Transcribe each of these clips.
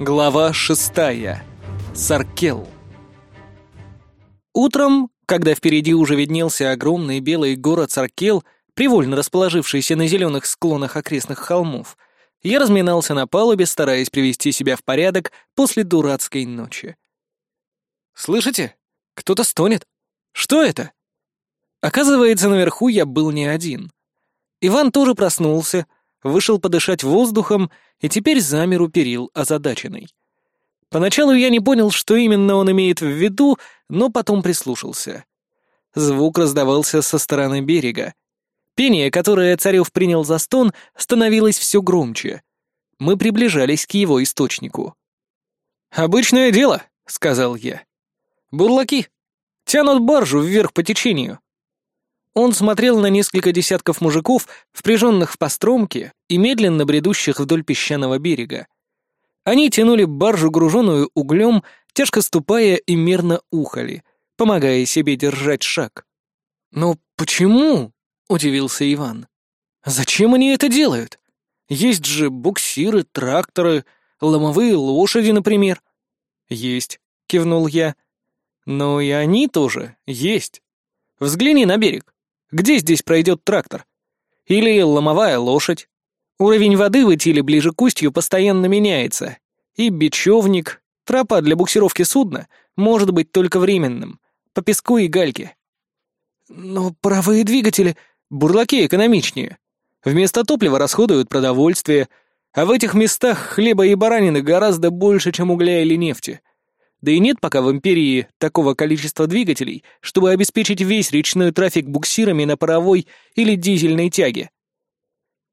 Глава шестая. Саркел. Утром, когда впереди уже виднелся огромный белый город Саркел, привольно расположившийся на зеленых склонах окрестных холмов, я разминался на палубе, стараясь привести себя в порядок после дурацкой ночи. «Слышите? Кто-то стонет. Что это?» Оказывается, наверху я был не один. Иван тоже проснулся, вышел подышать воздухом и теперь замер у перил озадаченный. Поначалу я не понял, что именно он имеет в виду, но потом прислушался. Звук раздавался со стороны берега. Пение, которое Царев принял за стон, становилось все громче. Мы приближались к его источнику. «Обычное дело», — сказал я. «Бурлаки. Тянут баржу вверх по течению. Он смотрел на несколько десятков мужиков, впряженных в постромки и медленно бредущих вдоль песчаного берега. Они тянули баржу, груженную углем, тяжко ступая и мерно ухали, помогая себе держать шаг. «Но почему?» — удивился Иван. «Зачем они это делают? Есть же буксиры, тракторы, ломовые лошади, например». «Есть», — кивнул я. «Но и они тоже есть. Взгляни на берег. Где здесь пройдет трактор? Или ломовая лошадь? Уровень воды в Итиле ближе к устью постоянно меняется. И бечевник, тропа для буксировки судна, может быть только временным, по песку и гальке. Но паровые двигатели, бурлаки экономичнее. Вместо топлива расходуют продовольствие, а в этих местах хлеба и баранины гораздо больше, чем угля или нефти. Да и нет пока в Империи такого количества двигателей, чтобы обеспечить весь речной трафик буксирами на паровой или дизельной тяге.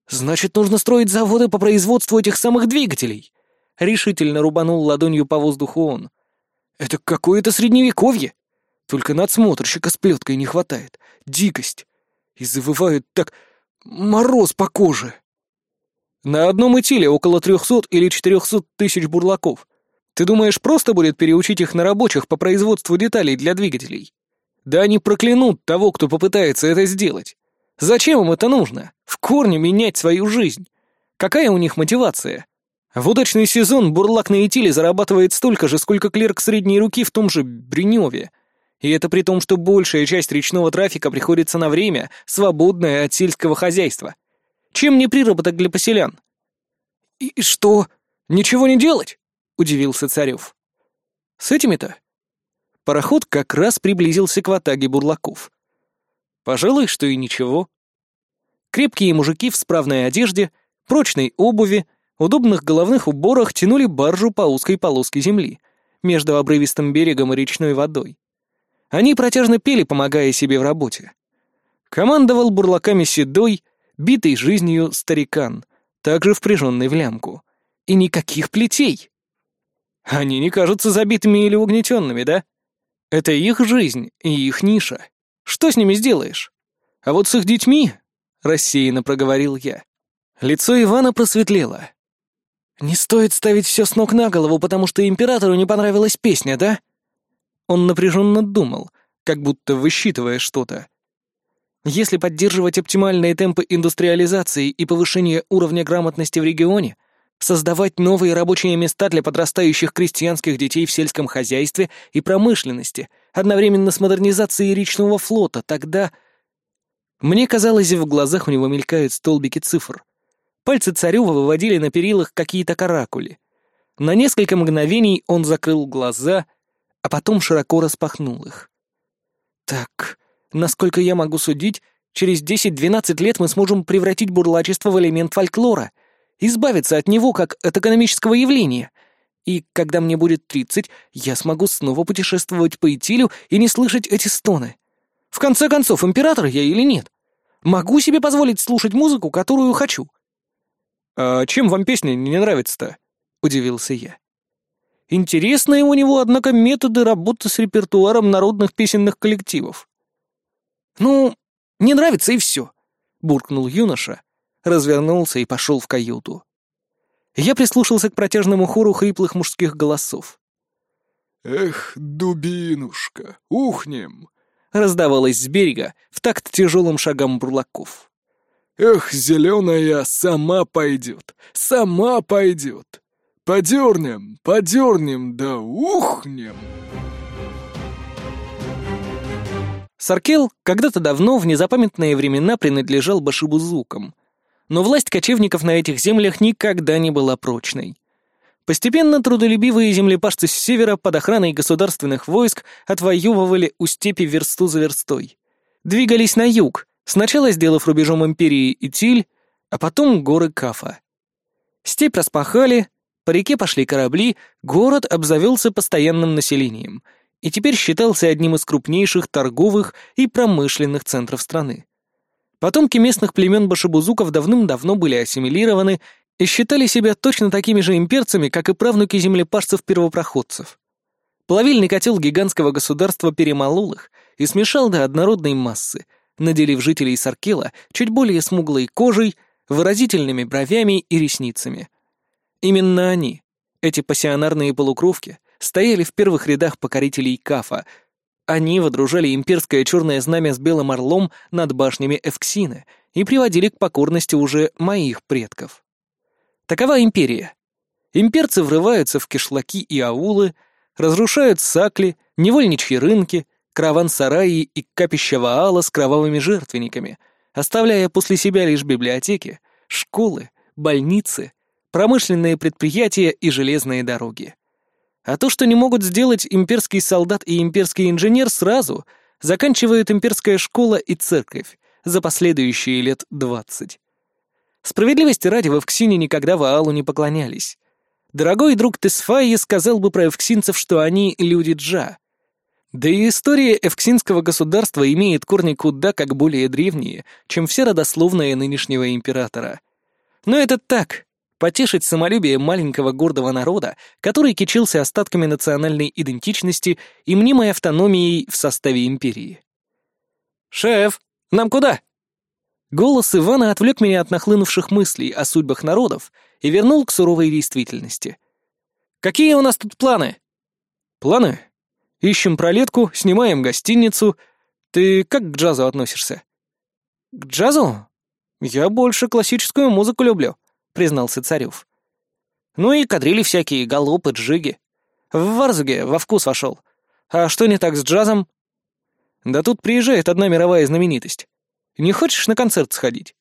«Значит, нужно строить заводы по производству этих самых двигателей!» — решительно рубанул ладонью по воздуху он. «Это какое-то средневековье! Только надсмотрщика с плеткой не хватает. Дикость! И завывают так... мороз по коже!» На одном итиле около трехсот или четырехсот тысяч бурлаков — ты думаешь, просто будет переучить их на рабочих по производству деталей для двигателей? Да они проклянут того, кто попытается это сделать. Зачем им это нужно? В корне менять свою жизнь. Какая у них мотивация? В удачный сезон бурлак на Итиле зарабатывает столько же, сколько клерк средней руки в том же Бриневе. И это при том, что большая часть речного трафика приходится на время, свободное от сельского хозяйства. Чем не приработок для поселян? И что? Ничего не делать? — удивился Царев. «С этими-то?» Пароход как раз приблизился к ватаге бурлаков. Пожалуй, что и ничего. Крепкие мужики в справной одежде, прочной обуви, удобных головных уборах тянули баржу по узкой полоске земли между обрывистым берегом и речной водой. Они протяжно пели, помогая себе в работе. Командовал бурлаками седой, битый жизнью старикан, также впряженный в лямку. И никаких плетей. Они не кажутся забитыми или угнетенными, да? Это их жизнь и их ниша. Что с ними сделаешь? А вот с их детьми, — рассеянно проговорил я. Лицо Ивана просветлело. «Не стоит ставить все с ног на голову, потому что императору не понравилась песня, да?» Он напряженно думал, как будто высчитывая что-то. Если поддерживать оптимальные темпы индустриализации и повышения уровня грамотности в регионе, создавать новые рабочие места для подрастающих крестьянских детей в сельском хозяйстве и промышленности, одновременно с модернизацией речного флота, тогда... Мне казалось, в глазах у него мелькают столбики цифр. Пальцы Царева выводили на перилах какие-то каракули. На несколько мгновений он закрыл глаза, а потом широко распахнул их. «Так, насколько я могу судить, через 10-12 лет мы сможем превратить бурлачество в элемент фольклора», избавиться от него как от экономического явления. И когда мне будет тридцать, я смогу снова путешествовать по Итилю и не слышать эти стоны. В конце концов, император я или нет? Могу себе позволить слушать музыку, которую хочу. «А чем вам песня не нравится-то?» — удивился я. Интересные у него, однако, методы работы с репертуаром народных песенных коллективов. «Ну, не нравится и все», — буркнул юноша, развернулся и пошел в каюту. Я прислушался к протяжному хору хриплых мужских голосов. «Эх, дубинушка, ухнем!» раздавалось с берега в такт тяжелым шагам бурлаков. «Эх, зеленая, сама пойдет, сама пойдет! подернем, подернем, да ухнем. Саркел когда-то давно, в незапамятные времена, принадлежал башибузукам. Но власть кочевников на этих землях никогда не была прочной. Постепенно трудолюбивые землепашцы с севера под охраной государственных войск отвоевывали у степи версту за верстой. Двигались на юг, сначала сделав рубежом империи Итиль, а потом горы Кафа. Степь распахали, по реке пошли корабли, город обзавелся постоянным населением и теперь считался одним из крупнейших торговых и промышленных центров страны. Потомки местных племен башебузуков давным-давно были ассимилированы и считали себя точно такими же имперцами, как и правнуки землепашцев-первопроходцев. Плавильный котел гигантского государства перемолол их и смешал до однородной массы, наделив жителей Саркела чуть более смуглой кожей, выразительными бровями и ресницами. Именно они, эти пассионарные полукровки, стояли в первых рядах покорителей Кафа. Они водружали имперское черное знамя с белым орлом над башнями Эвксины и приводили к покорности уже моих предков. Такова империя. Имперцы врываются в кишлаки и аулы, разрушают сакли, невольничьи рынки, караван-сараи и капища Ваала с кровавыми жертвенниками, оставляя после себя лишь библиотеки, школы, больницы, промышленные предприятия и железные дороги. А то, что не могут сделать имперский солдат и имперский инженер сразу, заканчивает имперская школа и церковь за последующие лет двадцать. Справедливости ради в Эвксине никогда Ваалу не поклонялись. Дорогой друг Тесфайи сказал бы про эвксинцев, что они люди Джа. Да и история эвксинского государства имеет корни куда как более древние, чем все родословные нынешнего императора. Но это так, потешить самолюбие маленького гордого народа, который кичился остатками национальной идентичности и мнимой автономией в составе империи. «Шеф, нам куда?» Голос Ивана отвлек меня от нахлынувших мыслей о судьбах народов и вернул к суровой действительности. «Какие у нас тут планы?» «Планы? Ищем пролетку, снимаем гостиницу. Ты как к джазу относишься?» «К джазу? Я больше классическую музыку люблю», — признался Царев. «Ну и кадрили всякие, галопы, джиги. В Варзуге во вкус вошел. А что не так с джазом?» «Да тут приезжает одна мировая знаменитость. Не хочешь на концерт сходить?»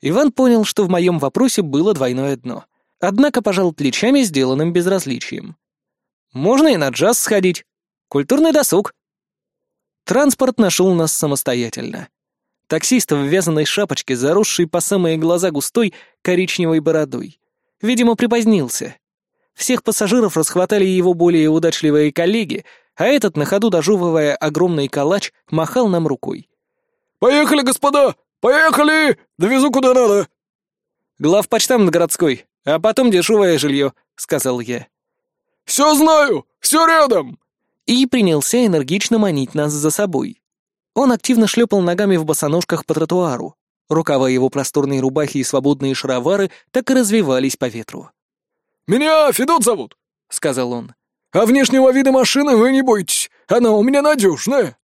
Иван понял, что в моем вопросе было двойное дно, однако пожал плечами, сделанным безразличием. «Можно и на джаз сходить. Культурный досуг». Транспорт нашел нас самостоятельно. Таксист в вязаной шапочке, заросший по самые глаза густой коричневой бородой. Видимо, припозднился. Всех пассажиров расхватали его более удачливые коллеги, а этот, на ходу дожевывая огромный калач, махал нам рукой. «Поехали, господа! Поехали! Довезу куда надо!» «Главпочтамт городской, а потом дешевое жилье», — сказал я. «Все знаю! Все рядом!» И принялся энергично манить нас за собой. Он активно шлепал ногами в босоножках по тротуару. Рукава его просторной рубахи и свободные шаровары так и развивались по ветру. «Меня Федот зовут», — сказал он. «А внешнего вида машины вы не бойтесь, она у меня надежная».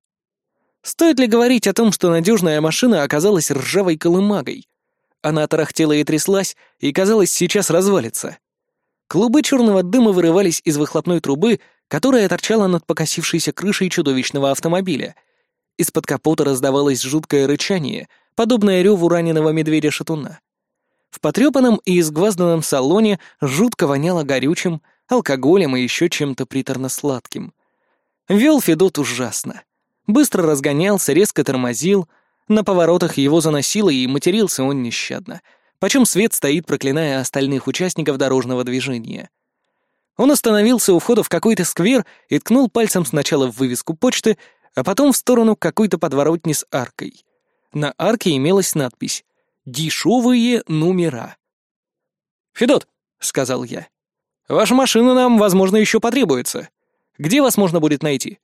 Стоит ли говорить о том, что надежная машина оказалась ржавой колымагой? Она тарахтела и тряслась, и, казалось, сейчас развалится. Клубы черного дыма вырывались из выхлопной трубы, которая торчала над покосившейся крышей чудовищного автомобиля. Из-под капота раздавалось жуткое рычание, подобное реву раненого медведя-шатуна. В потрепанном и изгвазданном салоне жутко воняло горючим, алкоголем и еще чем-то приторно-сладким. Вел Федот ужасно. Быстро разгонялся, резко тормозил. На поворотах его заносило, и матерился он нещадно. Почем свет стоит, проклиная остальных участников дорожного движения. Он остановился у входа в какой-то сквер и ткнул пальцем сначала в вывеску почты, а потом в сторону какой-то подворотни с аркой. На арке имелась надпись «Дешевые номера». «Федот», — сказал я, — «ваша машина нам, возможно, еще потребуется. Где вас можно будет найти?»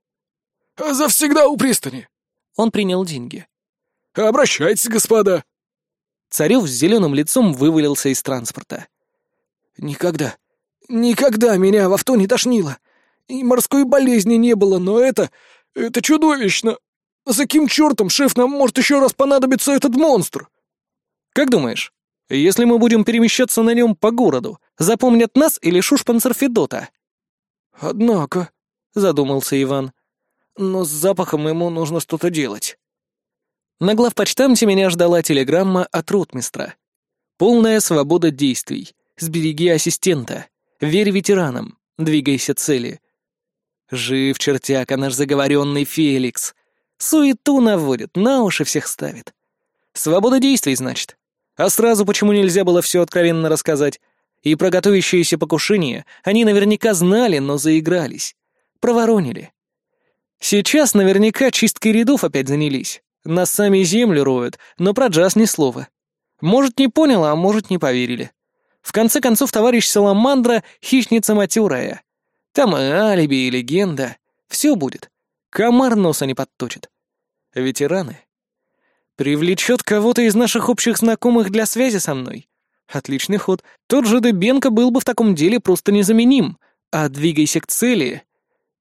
«Завсегда у пристани». Он принял деньги. «Обращайтесь, господа». Царев с зеленым лицом вывалился из транспорта. «Никогда, никогда меня в авто не тошнило. И морской болезни не было, но это... это чудовищно. За каким чертом, шеф, нам может еще раз понадобиться этот монстр?» «Как думаешь, если мы будем перемещаться на нем по городу, Запомнят нас или Шушпанцер Федота?» «Однако», — задумался Иван, — «но с запахом ему нужно что-то делать». На главпочтамте меня ждала телеграмма от ротмистра. Полная свобода действий. Сбереги ассистента. Верь ветеранам. Двигайся цели. Жив чертяка наш заговоренный Феликс. Суету наводит, на уши всех ставит. Свобода действий, значит. А сразу почему нельзя было все откровенно рассказать? И про готовящееся покушение они наверняка знали, но заигрались. Проворонили. Сейчас наверняка чисткой рядов опять занялись. Нас сами землю роют, но про джаз ни слова. Может, не понял, а может, не поверили. В конце концов, товарищ Саламандра — хищница матерая. Там и алиби, и легенда. Все будет. Комар носа не подточит. Ветераны. Привлечет кого-то из наших общих знакомых для связи со мной. Отличный ход. Тот же Дебенко был бы в таком деле просто незаменим. А двигайся к цели.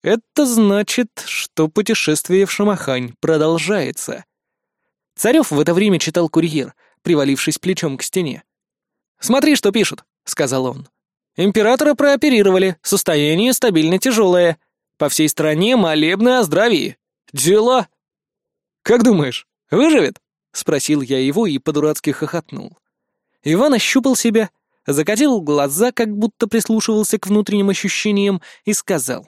Это значит, что путешествие в Шамахань продолжается. Царев в это время читал курьер, привалившись плечом к стене. «Смотри, что пишут», — сказал он. «Императора прооперировали, состояние стабильно тяжелое. По всей стране молебны о здравии. Дела!» «Как думаешь, выживет?» — спросил я его и по-дурацки хохотнул. Иван ощупал себя, закатил глаза, как будто прислушивался к внутренним ощущениям, и сказал.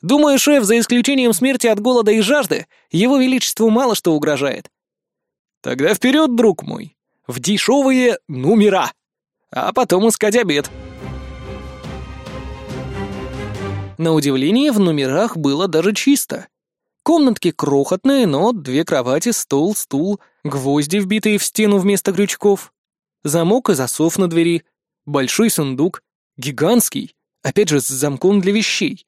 «Думаю, шеф, за исключением смерти от голода и жажды, его величеству мало что угрожает. Тогда вперед, друг мой, в дешевые номера, а потом искать обед. На удивление, в номерах было даже чисто. Комнатки крохотные, но две кровати, стол, стул, гвозди, вбитые в стену вместо крючков, замок и засов на двери, большой сундук, гигантский, опять же с замком для вещей.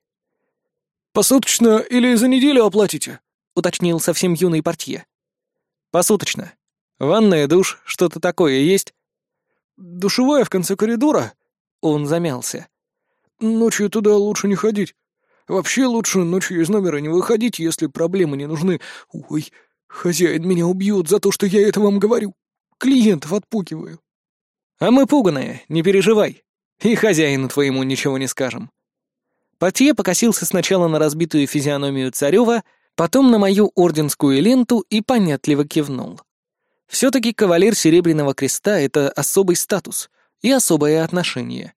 «Посуточно или за неделю оплатите?» — уточнил совсем юный портье. Посуточно. Ванная, душ, что-то такое есть?» «Душевая в конце коридора?» Он замялся. «Ночью туда лучше не ходить. Вообще лучше ночью из номера не выходить, если проблемы не нужны. Ой, хозяин меня убьет за то, что я это вам говорю. Клиентов отпугиваю». «А мы пуганые, не переживай. И хозяину твоему ничего не скажем». Портье покосился сначала на разбитую физиономию Царева, потом на мою орденскую ленту и понятливо кивнул. Все-таки кавалер Серебряного Креста — это особый статус и особое отношение.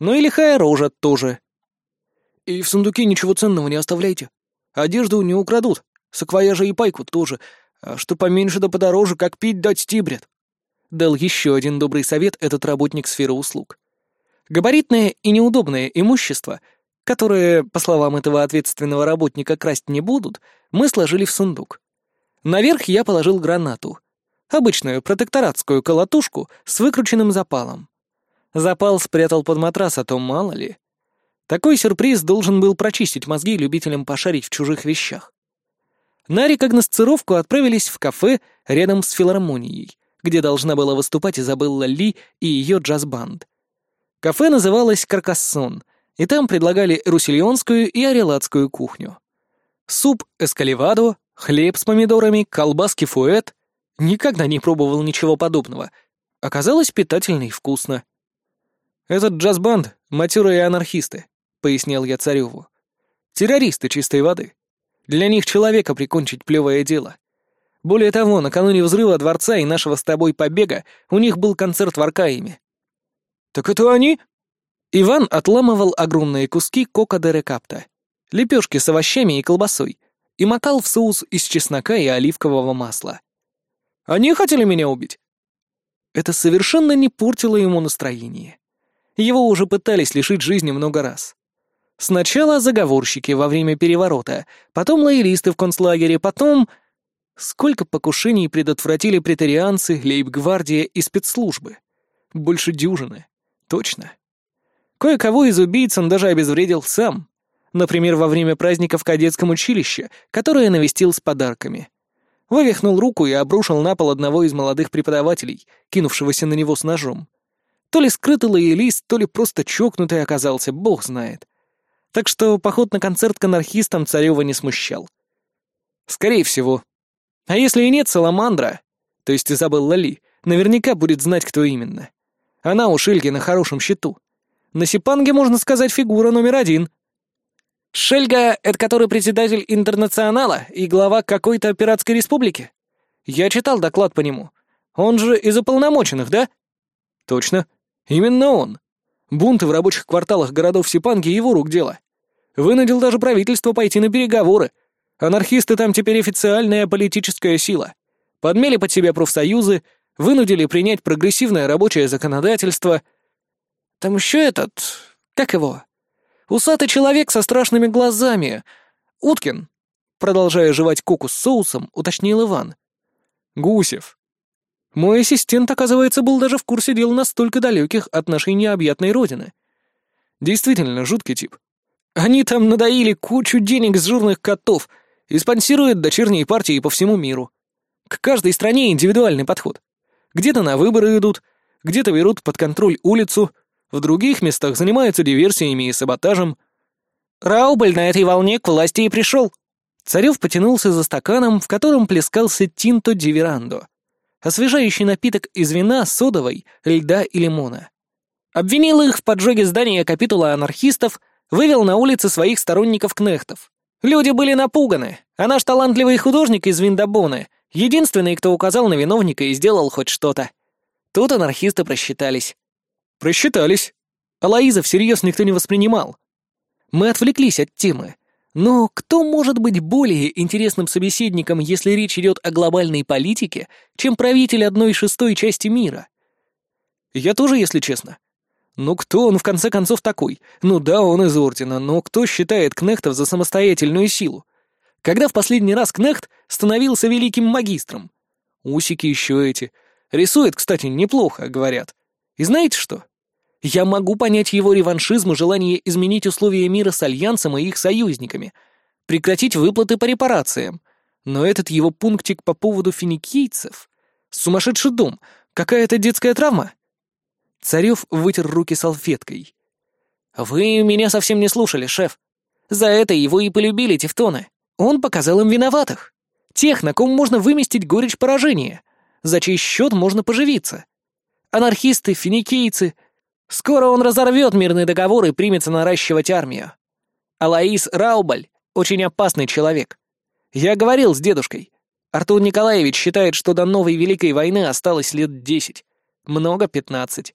Ну и лихая рожа тоже. И в сундуке ничего ценного не оставляйте. Одежду не украдут, саквояжа и пайку тоже, а что поменьше да подороже, как пить дать стибрят. Дал еще один добрый совет этот работник сферы услуг. Габаритное и неудобное имущество — которые, по словам этого ответственного работника, красть не будут, мы сложили в сундук. Наверх я положил гранату. Обычную протекторатскую колотушку с выкрученным запалом. Запал спрятал под матрас, а то мало ли. Такой сюрприз должен был прочистить мозги любителям пошарить в чужих вещах. На рекогносцировку отправились в кафе рядом с филармонией, где должна была выступать Изабелла Ли и ее джаз-банд. Кафе называлось «Каркассон», и там предлагали русильонскую и орелатскую кухню. Суп эскаливадо, хлеб с помидорами, колбаски фуэт. Никогда не пробовал ничего подобного. Оказалось питательно и вкусно. «Этот джаз-банд — матерые анархисты», — пояснил я Цареву. «Террористы чистой воды. Для них человека прикончить плевое дело. Более того, накануне взрыва дворца и нашего с тобой побега у них был концерт в Аркаиме». «Так это они?» Иван отламывал огромные куски кока де рекапта, лепешки с овощами и колбасой, и макал в соус из чеснока и оливкового масла. «Они хотели меня убить?» Это совершенно не портило ему настроение. Его уже пытались лишить жизни много раз. Сначала заговорщики во время переворота, потом лоялисты в концлагере, потом... Сколько покушений предотвратили претарианцы, лейб-гвардия и спецслужбы? Больше дюжины. Точно. Кое-кого из убийц он даже обезвредил сам. Например, во время праздника в кадетском училище, которое навестил с подарками. Вывихнул руку и обрушил на пол одного из молодых преподавателей, кинувшегося на него с ножом. То ли скрытый лоялист, то ли просто чокнутый оказался, бог знает. Так что поход на концерт к анархистам Царева не смущал. Скорее всего. А если и нет, Саламандра, то есть Изабелла Ли, наверняка будет знать, кто именно. Она у Шельги на хорошем счету. На Сипанге, можно сказать, фигура номер один. Шельга — это который председатель интернационала и глава какой-то пиратской республики? Я читал доклад по нему. Он же из уполномоченных, да? Точно. Именно он. Бунты в рабочих кварталах городов Сипанги — его рук дело. Вынудил даже правительство пойти на переговоры. Анархисты там теперь официальная политическая сила. Подмели под себя профсоюзы, вынудили принять прогрессивное рабочее законодательство. Там еще этот... Как его? Усатый человек со страшными глазами. Уткин. Продолжая жевать коку с соусом, уточнил Иван. Гусев. Мой ассистент, оказывается, был даже в курсе дел настолько далеких от нашей необъятной родины. Действительно, жуткий тип. Они там надоили кучу денег с жирных котов и спонсируют дочерние партии по всему миру. К каждой стране индивидуальный подход. Где-то на выборы идут, где-то берут под контроль улицу, в других местах занимаются диверсиями и саботажем. Раубль на этой волне к власти и пришел. Царев потянулся за стаканом, в котором плескался Тинто Диверандо. Освежающий напиток из вина, содовой, льда и лимона. Обвинил их в поджоге здания капитула анархистов, вывел на улицы своих сторонников-кнехтов. Люди были напуганы, а наш талантливый художник из Виндабоны — единственный, кто указал на виновника и сделал хоть что-то. Тут анархисты просчитались. Просчитались. А Лоиза всерьез никто не воспринимал. Мы отвлеклись от темы. Но кто может быть более интересным собеседником, если речь идет о глобальной политике, чем правитель одной шестой части мира? Я тоже, если честно. Ну кто он в конце концов такой? Ну да, он из Ордена, но кто считает Кнехтов за самостоятельную силу? Когда в последний раз Кнехт становился великим магистром? Усики еще эти. Рисует, кстати, неплохо, говорят. И знаете что? Я могу понять его реваншизм и желание изменить условия мира с Альянсом и их союзниками, прекратить выплаты по репарациям. Но этот его пунктик по поводу финикийцев... Сумасшедший дом! Какая-то детская травма? Царев вытер руки салфеткой. «Вы меня совсем не слушали, шеф. За это его и полюбили тевтоны. Он показал им виноватых. Тех, на ком можно выместить горечь поражения, за чей счет можно поживиться. Анархисты, финикийцы, Скоро он разорвет мирный договор и примется наращивать армию. Алаис Раубаль — очень опасный человек. Я говорил с дедушкой. Артур Николаевич считает, что до новой Великой войны осталось лет десять. Много — пятнадцать.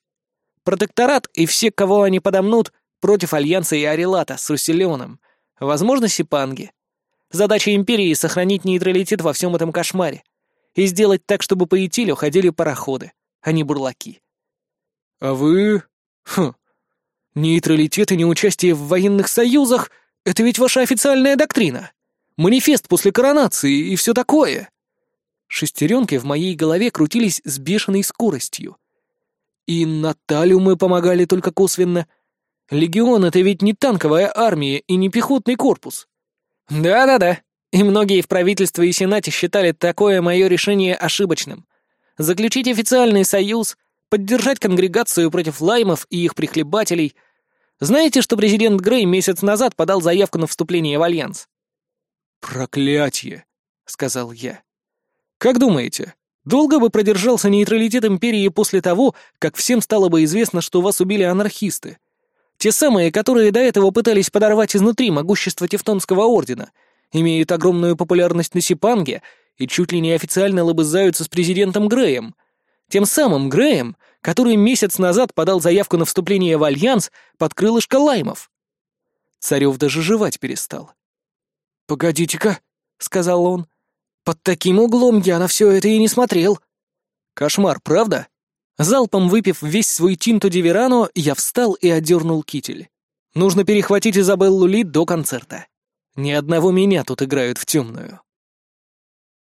Протекторат и все, кого они подомнут, против Альянса и Арелата с Руселеоном. Возможно, Сипанги. Задача Империи — сохранить нейтралитет во всем этом кошмаре. И сделать так, чтобы по Итилю ходили пароходы, а не бурлаки. «А вы Хм. Нейтралитет и неучастие в военных союзах — это ведь ваша официальная доктрина. Манифест после коронации и все такое. Шестеренки в моей голове крутились с бешеной скоростью. И Наталью мы помогали только косвенно. Легион — это ведь не танковая армия и не пехотный корпус. Да-да-да. И многие в правительстве и Сенате считали такое мое решение ошибочным. Заключить официальный союз, поддержать конгрегацию против лаймов и их прихлебателей. Знаете, что президент Грей месяц назад подал заявку на вступление в Альянс? «Проклятье!» — сказал я. «Как думаете, долго бы продержался нейтралитет Империи после того, как всем стало бы известно, что вас убили анархисты? Те самые, которые до этого пытались подорвать изнутри могущество Тевтонского ордена, имеют огромную популярность на Сипанге и чуть ли не официально лобызаются с президентом Греем. Тем самым Греем, который месяц назад подал заявку на вступление в Альянс под крылышко Лаймов. Царев даже жевать перестал. «Погодите-ка», — сказал он, — «под таким углом я на все это и не смотрел». Кошмар, правда? Залпом выпив весь свой tinto de verano, я встал и одернул китель. Нужно перехватить Изабеллу Ли до концерта. Ни одного меня тут играют в темную.